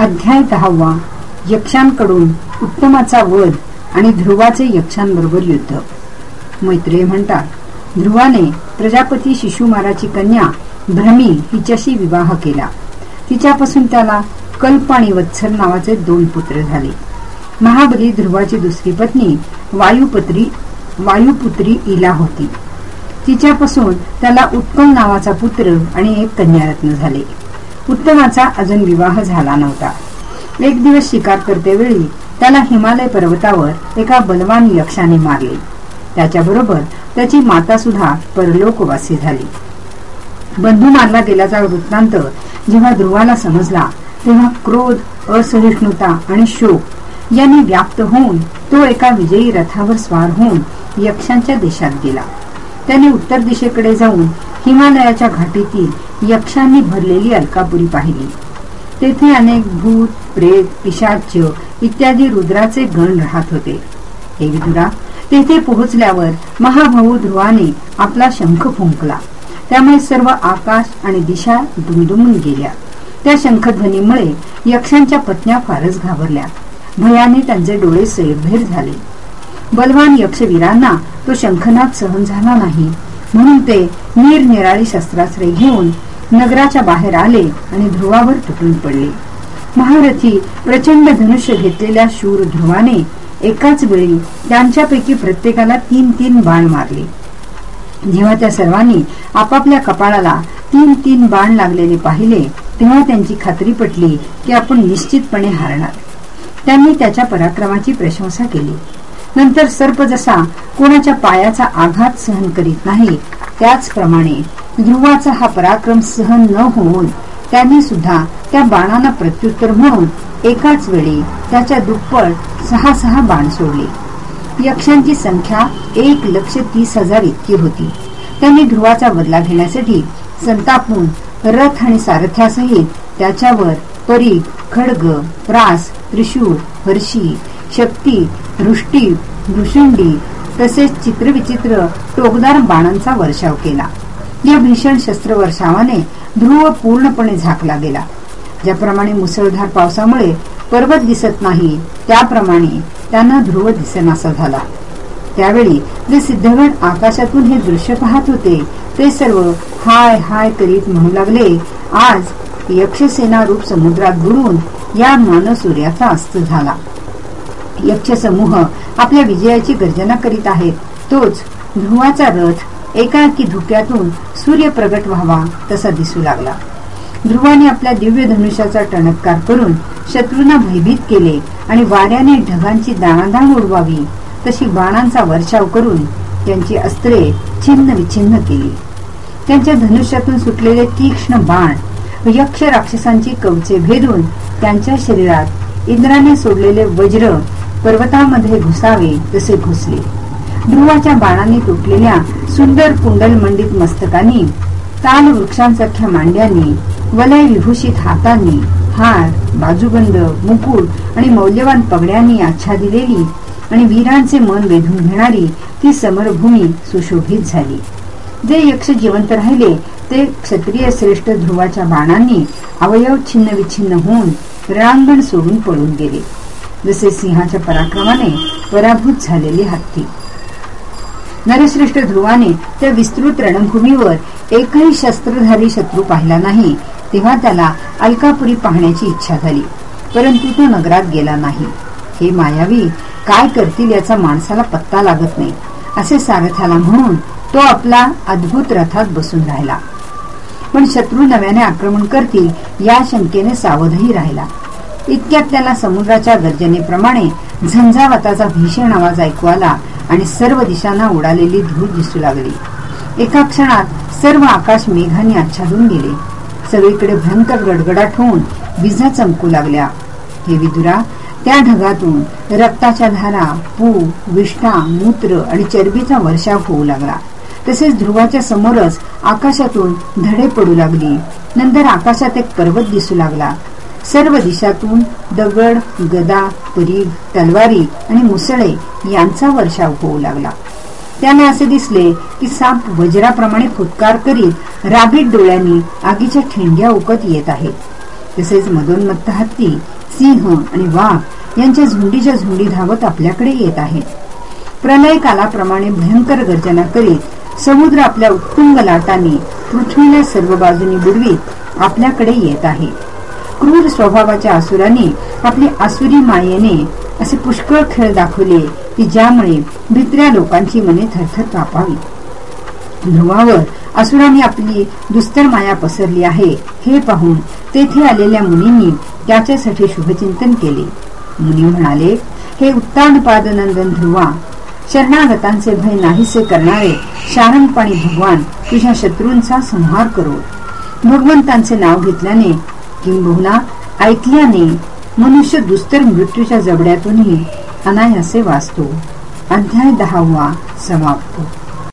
अध्याय दहावा यक्षांकडून उत्तमाचा वध आणि ध्रुवाचे यक्षांबरोबर युद्ध. मैत्रेय म्हणतात ध्रुवाने प्रजापती शिशुमाराची कन्या भ्रमी हिच्याशी विवाह केला. तिच्यापासून त्याला कल्प आणि वत्सर नावाचे दोन पुत्र झाले. महाबली ध्रुवाची दुसरी पत्नी वायुपत्री वायुपुत्री इला होती. तिच्यापासून त्याला उत्कल नावाचा पुत्र आणि एक कन्यारत्न झाले. उत्तमाचा अजून विवाह झाला नव्हता. एक दिवस शिकार करतेवेळी त्याला हिमालय पर्वतावर एका बलवान यक्षाने मारले. त्याच्याबरोबर त्याची माता सुद्धा परलोकवासी झाली. बंधू मारला गेल्याचा वृत्तांत जेव्हा ध्रुवाला समजला तेव्हा क्रोध असहिष्णुता आणि शोक यांनी व्याप्त होऊन तो एका विजयी रथावर स्वार होऊन यक्षांच्या देशात गेला. त्याने उत्तर दिशेकडे जाऊन हिमालयाच्या घाटीतील यक्षांनी भरलेली अलकापुरी पाहिली. तेथे अनेक भूत प्रेत पिशाच इत्यादी रुद्राचे गण राहत होते. हे विदुरा तेथे पोहोचल्यावर महाभाऊ ध्रुवाने आपला शंख फुंकला. त्यामुळे सर्व आकाश आणि दिशा दुमदुमून गेल्या. त्या शंखध्वनीमुळे यक्षांच्या पत्न्या फारच घाबरल्या. भयाने त्यांचे डोळे सैरभैर झाले. बलवान यक्षवीरांना तो शंखनाद सहन झाला नाही. म्हणून ते निरनिराळी शस्त्रास्त्रे घेऊन नगराच्या बाहेर आले आणि ध्रुवावर तुटून पडले. महारथी प्रचंड धनुष्य घेतलेल्या शूर ध्रुवाने एकाच वेळी त्यांच्यापैकी प्रत्येकाला तीन तीन बाण मारले. जेव्हा त्या सर्वांनी आपापल्या कपाळाला तीन तीन बाण लागलेले पाहिले तेव्हा त्यांची खात्री पटली की आपण निश्चितपणे हारणार. त्यांनी त्याच्या पराक्रमाची प्रशंसा केली. नंतर सर्प जसा कोणाच्या पायाचा आघात सहन करीत नाही त्याचप्रमाणे ध्रुवाचा हा पराक्रम सहन न होऊन त्याने सुद्धा त्या बाणांना प्रत्युत्तर म्हणून एकाच वेळी त्याच्या दुप्पट सहा सहा बाण सोडले. यक्षांची संख्या एक लक्ष तीस हजार इतकी होती. त्यांनी ध्रुवाचा बदला घेण्यासाठी संतापून रथ आणि सारथ्यासहित त्याच्यावर परी खडग प्रास त्रिशूळ हर्षी शक्ती दृष्टी भृशुंडी तसेच चित्रविचित्र टोकदार बाणांचा वर्षाव केला. या भीषण शस्त्रवर्षावाने ध्रुव पूर्णपणे झाकला गेला. ज्याप्रमाणे मुसळधार पावसामुळे पर्वत दिसत नाही त्याप्रमाणे त्यांना ध्रुव दिसेनासा झाला. त्यावेळी जे सिद्धगण आकाशातून हे दृश्य पाहत होते ते सर्व हाय हाय करीत म्हणू लागले आज यक्षसेना रूप समुद्रात बुडून या मानसूर्याचा अस्त झाला. यक्ष समूह आपल्या विजयाची गर्जना करीत आहेत तोच ध्रुवाचा रथ एकाएकी धुक्यातून सूर्य प्रगट व्हावा तसा दिसू लागला. ध्रुवाने आपल्या दिव्य धनुष्याचा टणत्कार करून शत्रूंना भयभीत केले आणि वाऱ्याने ढगांची दाणादाण उडवावी तशी बाणांचा वर्षाव करून त्यांची अस्त्रे छिन्न विछिन्न केली. त्यांच्या धनुष्यातून सुटलेले तीक्ष्ण बाण यक्ष राक्षसांची कवचे भेदून त्यांच्या शरीरात इंद्राने सोडलेले वज्र पर्वतामध्ये घुसावे तसे घुसले. ध्रुवाच्या बाणाने तुटलेल्या सुंदर कुंडल मंडित मस्तकांनी ताल वृक्षांसारख्या मांड्याने वलय विभूषित हातांनी हार बाजूबंद मुकुट आणि मौल्यवान पगड्यांनी आच्छादिलेली आणि वीरांचे मन वेधून घेणारी ती समरभूमी सुशोभित झाली. जे यक्ष जिवंत राहिले ते क्षत्रिय श्रेष्ठ ध्रुवाच्या बाणांनी अवयव छिन्न विच्छिन्न होऊन रांगण सोडून पळून गेले. जसे सिंहाच्या पराक्रमाने पराभूत झालेले हत्ती. नरश्रेष्ठ ध्रुवाने त्या विस्तृत रणभूमीवर एकही शस्त्रधारी शत्रू पाहिला नाही तेव्हा त्याला अलकापुरी पाहण्याची इच्छा झाली. परंतु तो नगरात गेला नाही. हे मायावी काय करतील याचा माणसाला पत्ता लागत नाही असे सारथ्याला म्हणून तो आपला अद्भुत रथात बसून राहिला. पण शत्रू नव्याने आक्रमण करतील या शंकेने सावधही राहिला. इतक्यात त्याला समुद्राच्या गर्जनेप्रमाणे झंझावाताचा भीषण आवाज ऐकू आला आणि सर्व दिशांना उडालेली धूळ दिसू लागली. एका क्षणात सर्व आकाश मेघाने आच्छादून गेले. सगळीकडे भयंकर गडगडाट होऊन विजा चमकू लागल्या. हे विदुरा त्या ढगातून रक्ताच्या धारा पू विष्ठा मूत्र आणि चरबीचा वर्षाव होऊ लागला. तसेच ध्रुवाच्या समोरच आकाशातून धडे पडू लागली. नंतर आकाशात एक पर्वत दिसू लागला. सर्व दिशातून दगड गदा परीघ तलवारी आणि मुसळे यांचा वर्षाव होऊ लागला. त्याने असे दिसले की साप वज्राप्रमाणे फुटकार करीत राबीत डोळ्यांनी आगीच्या ठेंग्या उकत येत आहेत. तसेच मदोन्मत्त हत्ती सिंह आणि वाघ यांच्या झुंडीच्या झुंडी धावत आपल्याकडे येत आहेत. प्रलय कालाप्रमाणे भयंकर गर्जना करीत समुद्र आपल्या उत्तुंग लाटांनी पृथ्वीला सर्व बाजूनी बुडवीत आपल्याकडे येत आहे. क्रूर स्वभावाच्या असुराने आपली आसुरी मायेने असे पुष्कळ खेळ दाखवले की ज्यामुळे भित्र्या लोकांची मने थरथर कापावी ध्रुवावर असुराने आपली दुस्तर माया पसरली आहे हे पाहून तेथे आलेल्या मुनींनी त्याच्यासाठी शुभचिंतन केले. मुनी म्हणाले हे उत्तानपादनंदन ध्रुवा शरणागतांचे भय नाहीसे करणारे शारंगपाणी भगवान तुझ्या शत्रूंचा संहार करो. भगवंतांचे नाव घेतल्याने किंबहुना ऐकल्याने मनुष्य दुस्तर मृत्यूच्या जबड्यातूनही अनायासे वाचतो. अध्याय दहावा समाप्त.